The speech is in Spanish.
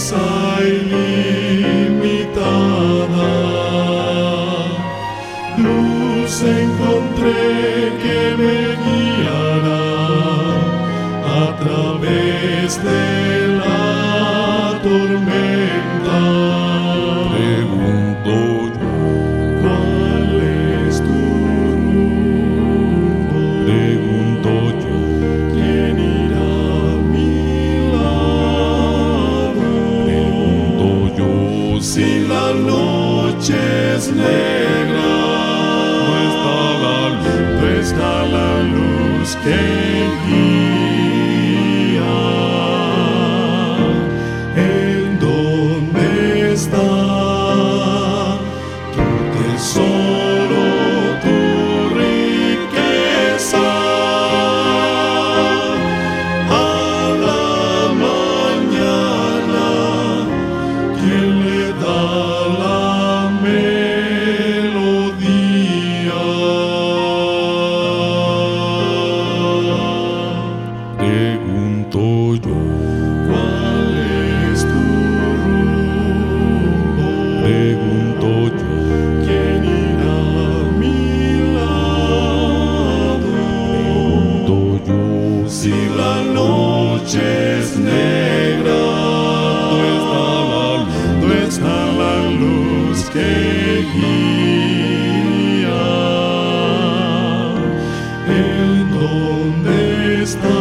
grandeza ilimitada. Luz encontré que me guiará a través de la tormenta. Preguntó la noche es negra, no está la luz no está la luz que noches negras, no está la luz, no está la luz que guía. ¿En dónde está?